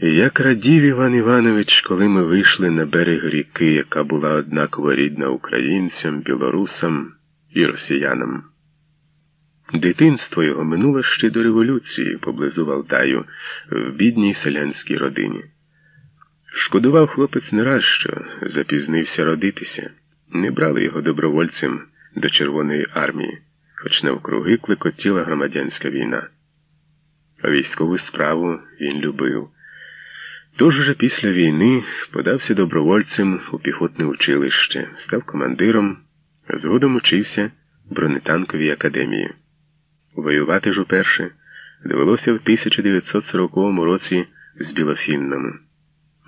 Як радів Іван Іванович, коли ми вийшли на берег ріки, яка була однаково рідна українцям, білорусам і росіянам. Дитинство його минуло ще до революції поблизу Валдаю, в бідній селянській родині. Шкодував хлопець не раз, що запізнився родитися, не брали його добровольцем до Червоної армії, хоч навкруги клекотіла громадянська війна. Військову справу він любив. Тож уже після війни подався добровольцем у піхотне училище, став командиром, а згодом учився в бронетанковій академії. Воювати ж уперше довелося в 1940 році з Білофіннами.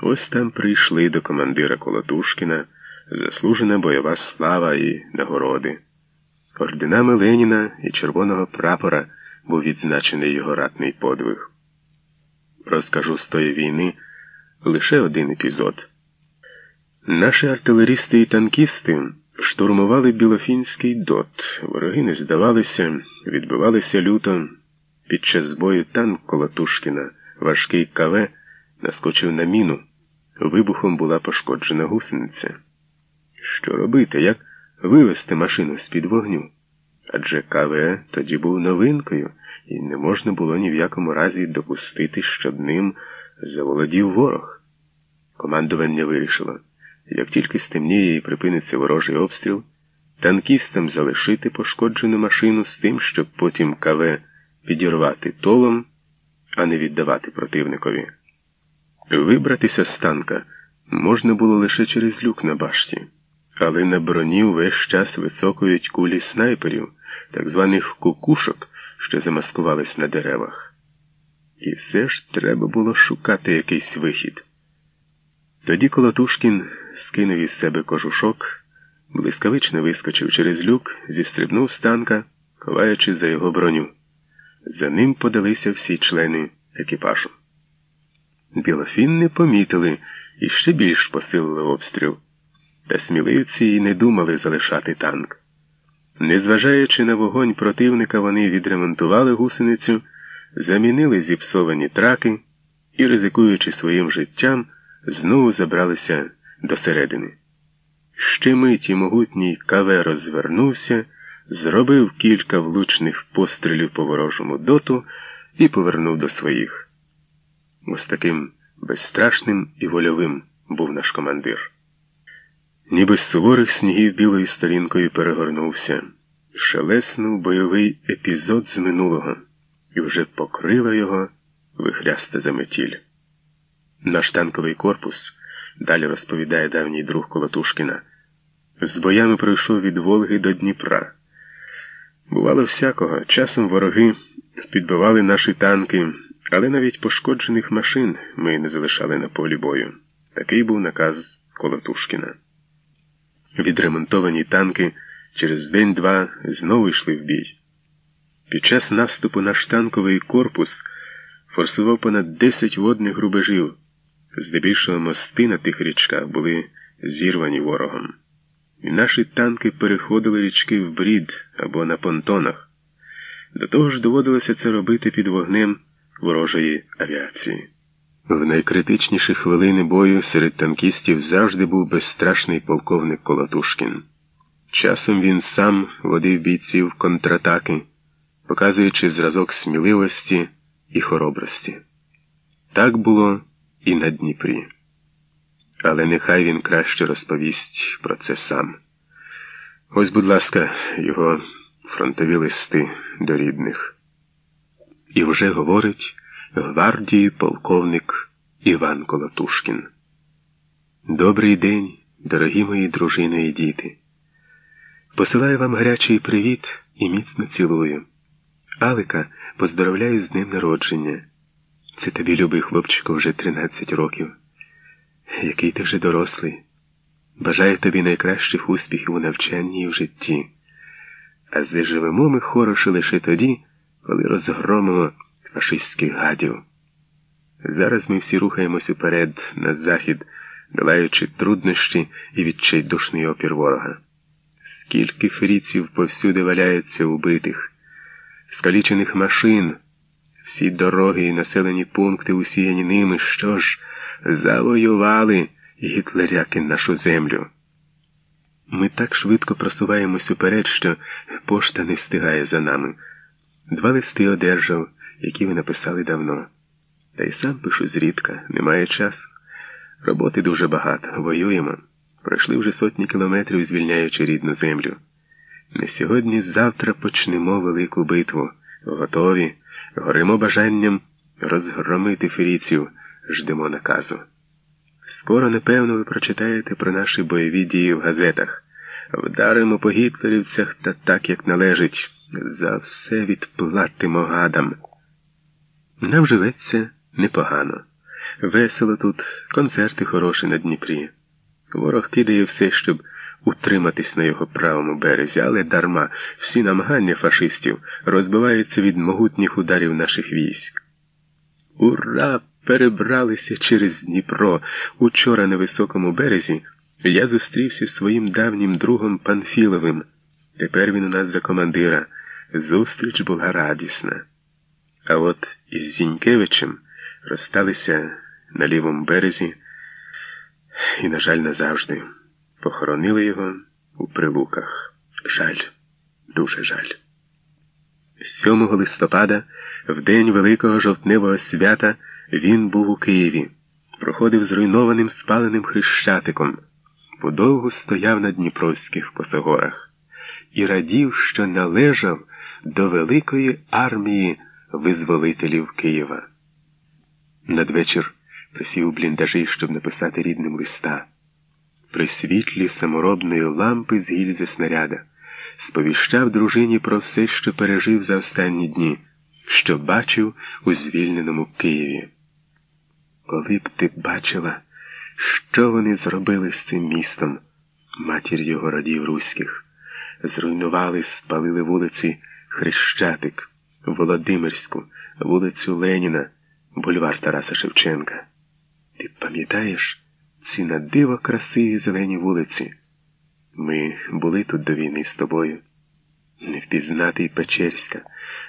Ось там прийшли до командира Колотушкіна заслужена бойова слава і нагороди. Орденами Леніна і червоного прапора був відзначений його ратний подвиг. Розкажу з тої війни лише один епізод. Наші артилерісти і танкісти штурмували Білофінський дот. Вороги не здавалися, відбивалися люто. Під час бою танк Колотушкіна, важкий КВ, наскочив на міну. Вибухом була пошкоджена гусениця. Що робити, як вивести машину з-під вогню? Адже КВ тоді був новинкою, і не можна було ні в якому разі допустити, щоб ним заволодів ворог. Командування вирішило, як тільки стемніє і припиниться ворожий обстріл, танкістам залишити пошкоджену машину з тим, щоб потім КВ підірвати толом, а не віддавати противникові. Вибратися з танка можна було лише через люк на башті, але на броні весь час вицокують кулі снайперів, так званих кукушок, що замаскувались на деревах. І все ж треба було шукати якийсь вихід. Тоді Колотушкін скинув із себе кожушок, блискавично вискочив через люк, зістрибнув з танка, ховаючи за його броню. За ним подалися всі члени екіпажу. Білофін не помітили і ще більш посилили обстріл, та сміливці й не думали залишати танк. Незважаючи на вогонь противника, вони відремонтували гусеницю, замінили зіпсовані траки і, ризикуючи своїм життям, знову забралися до середини. Ще миті могутній каве розвернувся, зробив кілька влучних пострілів по ворожому доту і повернув до своїх. Ось таким безстрашним і вольовим був наш командир. Ніби з суворих снігів білою сторінкою перегорнувся, шелеснув бойовий епізод з минулого і вже покрила його вихряста заметіль. Наш танковий корпус, далі розповідає давній друг Колотушкіна, з боями пройшов від Волги до Дніпра. Бувало всякого, часом вороги підбивали наші танки. Але навіть пошкоджених машин ми не залишали на полі бою. Такий був наказ Колотушкіна. Відремонтовані танки через день-два знову йшли в бій. Під час наступу наш танковий корпус форсував понад 10 водних рубежів, здебільшого мости на тих річках були зірвані ворогом. І наші танки переходили річки в брід або на понтонах. До того ж доводилося це робити під вогнем ворожої авіації. В найкритичніші хвилини бою серед танкістів завжди був безстрашний полковник Колотушкін. Часом він сам водив бійців контратаки, показуючи зразок сміливості і хоробрості. Так було і на Дніпрі. Але нехай він краще розповість про це сам. Ось, будь ласка, його фронтові листи до рідних. І вже говорить гвардії полковник Іван Колотушкін. Добрий день, дорогі мої дружини і діти. Посилаю вам гарячий привіт і міцно цілую. Алика поздоровляю з днем народження. Це тобі, любий хлопчику, вже 13 років. Який ти вже дорослий. Бажаю тобі найкращих успіхів у навчанні і в житті. А заживемо ми хороше лише тоді коли розгромимо фашистських гадів. Зараз ми всі рухаємось уперед на захід, долаючи труднощі і відчайдушний опір ворога. Скільки фріців повсюди валяється убитих, скалічених машин, всі дороги і населені пункти усіяні ними, що ж, завоювали гітлеряки нашу землю. Ми так швидко просуваємось уперед, що пошта не встигає за нами. Два листи одержав, які ви написали давно. Та й сам пишу зрідка, немає часу. Роботи дуже багато, воюємо. Пройшли вже сотні кілометрів, звільняючи рідну землю. Не сьогодні, завтра почнемо велику битву. Готові, горимо бажанням розгромити ферійців, ждемо наказу. Скоро, напевно, ви прочитаєте про наші бойові дії в газетах. Вдаримо по гітлерівцях та так, як належить. За все відплатимо гадам. Нам живеться непогано. Весело тут, концерти хороші на Дніпрі. Ворог кидає все, щоб утриматись на його правому березі, але дарма всі намагання фашистів розбиваються від могутніх ударів наших військ. Ура! Перебралися через Дніпро. Учора на високому березі я зустрівся з своїм давнім другом Панфіловим. Тепер він у нас за командира. Зустріч була радісна. А от із Зінькевичем розсталися на лівому березі і, на жаль, назавжди. Похоронили його у прилуках. Жаль, дуже жаль. 7 листопада, в день Великого жовтневого свята, він був у Києві, проходив зруйнованим спаленим хрещатиком, подовгу стояв на Дніпровських косогорах і радів, що належав до великої армії визволителів Києва. Надвечір присів у бліндажі, щоб написати рідним листа. При світлі саморобної лампи з гільзи снаряда сповіщав дружині про все, що пережив за останні дні, що бачив у звільненому Києві. Коли б ти бачила, що вони зробили з цим містом, матір його родів руських, зруйнували, спалили вулиці Хрещатик, Володимирську, вулицю Леніна, бульвар Тараса Шевченка. Ти пам'ятаєш ці на диво красиві зелені вулиці? Ми були тут до війни з тобою. Не впізнати й Печерська,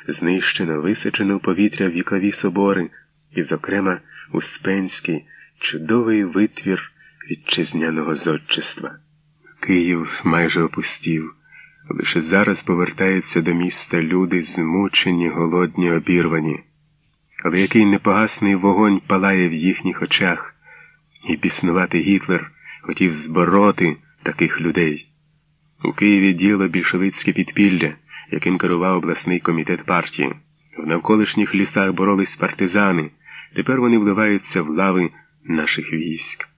знищено, висаджено в повітря вікові собори, і, зокрема, Успенський, чудовий витвір вітчизняного зодчества. Київ майже опустів. Лише зараз повертаються до міста люди, змучені, голодні, обірвані. Але який непогасний вогонь палає в їхніх очах, і біснувати Гітлер хотів збороти таких людей. У Києві діло більшовицьке підпілля, яким керував обласний комітет партії. В навколишніх лісах боролись партизани. Тепер вони вливаються в лави наших військ.